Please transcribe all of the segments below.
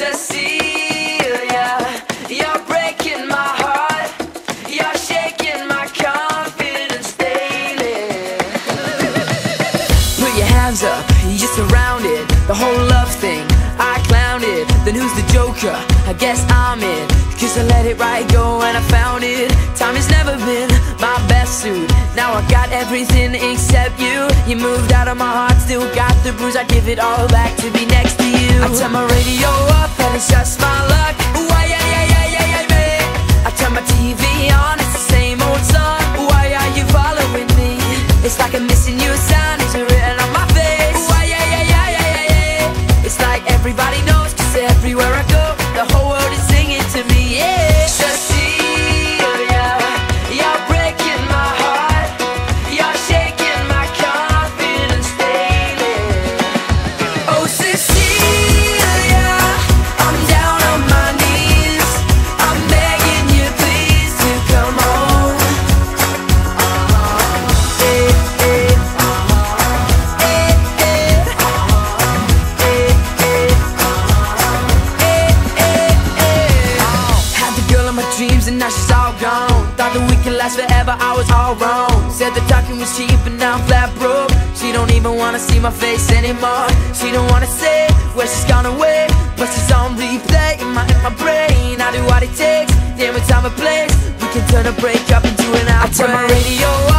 Cecilia, you're breaking my heart. You're shaking my confidence daily. Put your hands up, you're surrounded. The whole love thing, I clowned it. Then who's the joker? I guess I'm it. Cause I let it right go and I found it. Time has never been my best suit. Now I got everything except you. You moved out of my heart, still got the bruise. I give it all back to be next to you. I turn my radio up gone. Thought that we could last forever, I was all wrong. Said the talking was cheap and now I'm flat broke. She don't even wanna see my face anymore. She don't wanna say where she's gone away, but she's on replay in my in my brain. I do what it takes, name a time and place. We can turn a breakup into an outbreak. I turn my radio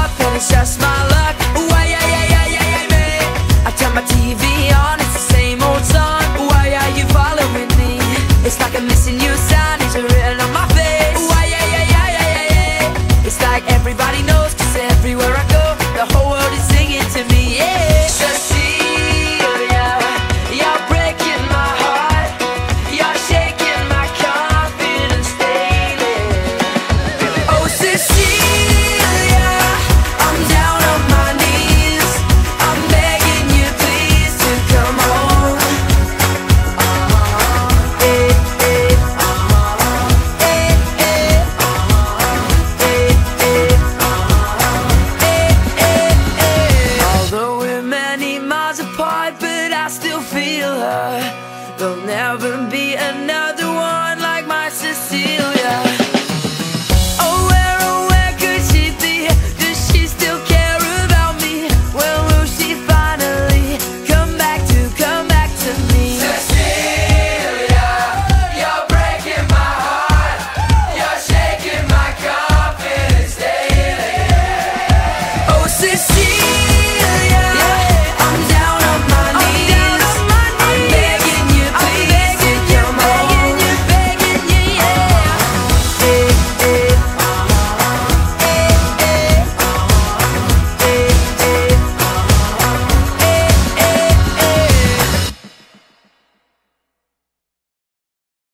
I still feel her. There'll never be another one like my Cecilia.